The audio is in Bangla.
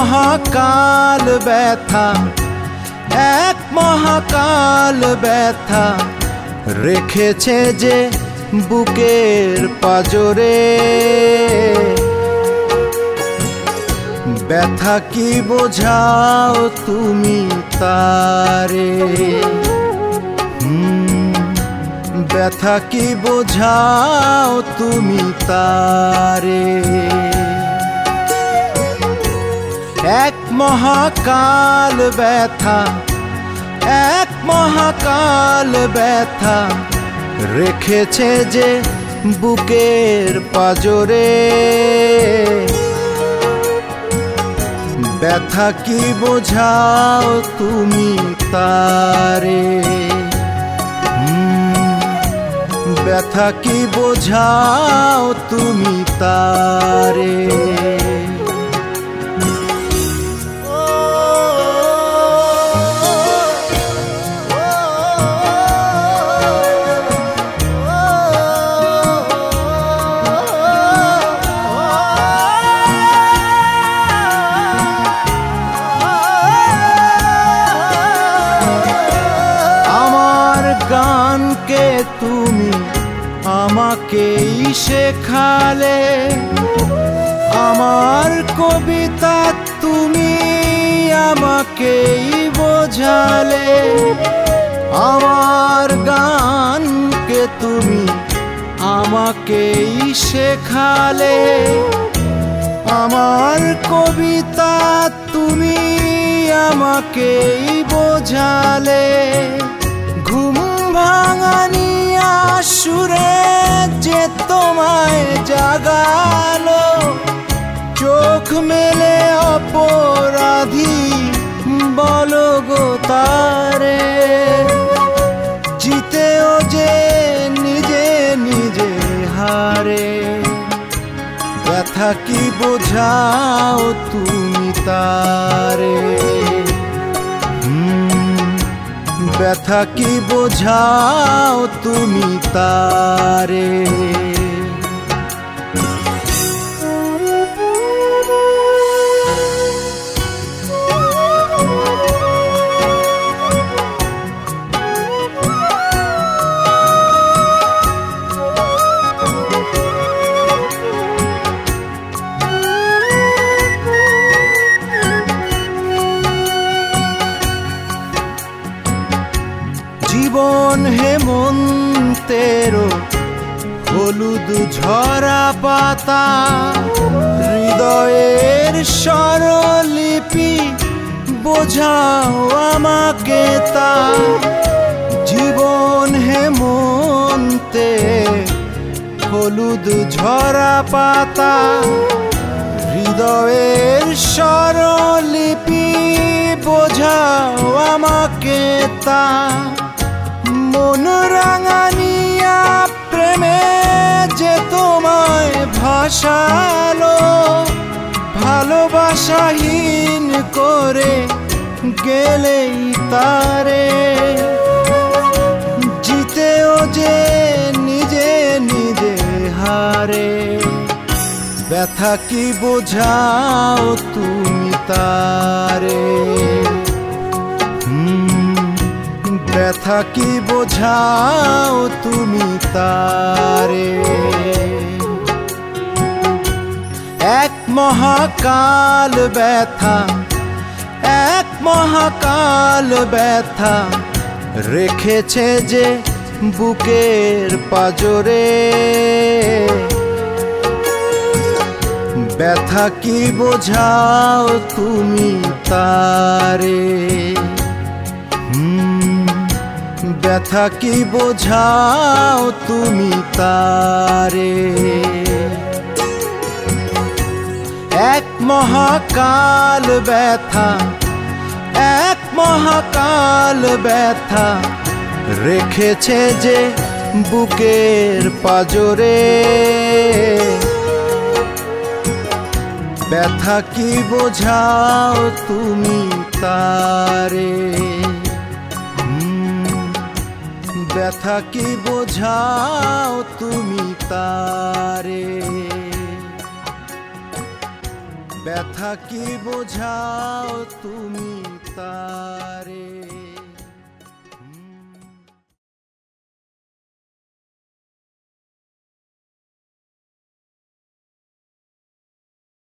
মহাকাল ব্যথা, এক মহাকাল ব্যথা রেখেছে যে বুকের পাজরে। ব্যথা কি বোঝাও তুমি তারে? ব্যথা কি বোঝাও তুমি তারে? এক মহাকাল ব্যথা, এক মহাকাল ব্যথা রেখেছে যে বুকের পাজরে। ব্যথা কি বোঝাও তুমি তারে? ব্যথা কি বোঝাও তুমি তারে? গানকে তুমি আমাকেই শেখালে। আমার কবিতা তুমি আমাকেই বোঝালে। আমার গানকে তুমি আমাকেই শেখালে। আমার কবিতা তুমি আমাকেই বোঝালে। ঘুম ভাঙানি সুরে যে তোমায় জাগালো, চোখ মেলে অপরাধী বলো গো তারে। জিতেও যে নিজে নিজে হারে, ব্যথা কি বোঝাও তুমি তারে? ব্যথা কি বোঝাও তুমি তারে? জীবন হেমন্তের হলুদ ঝরা পাতা, হৃদয়ের স্বরলিপি বোঝাও আমাকে তা। জীবন হেমন্তে হলুদ ঝরা পাতা, হৃদয়ের স্বরলিপি বোঝাও আমাকে তা। মন রাঙানিয়া প্রেমে যে তোমায় ভাসালো, ভালোবাসাহীন করে গেলেই তারে। জিতেও যে নিজে নিজে হারে, ব্যথা কি বোঝাও তুমি তারে? ব্যথা কি বোঝাও তুমি তারে? এক মহাকাল ব্যথা এক মহাকাল ব্যথা রেখেছে যে বুকের পাজরে। ব্যথা কি বোঝাও তুমি তারে? হুম, ব্যথা কি বোঝাও তুমি তারে? এক মহাকাল ব্যথা, এক মহাকাল ব্যথা রেখেছে যে বুকের পাজরে। ব্যথা কি বোঝাও তুমি তারে? ব্যথা কি বোঝাও তুমি তারে? ব্যথা কি বোঝাও তুমি তারে?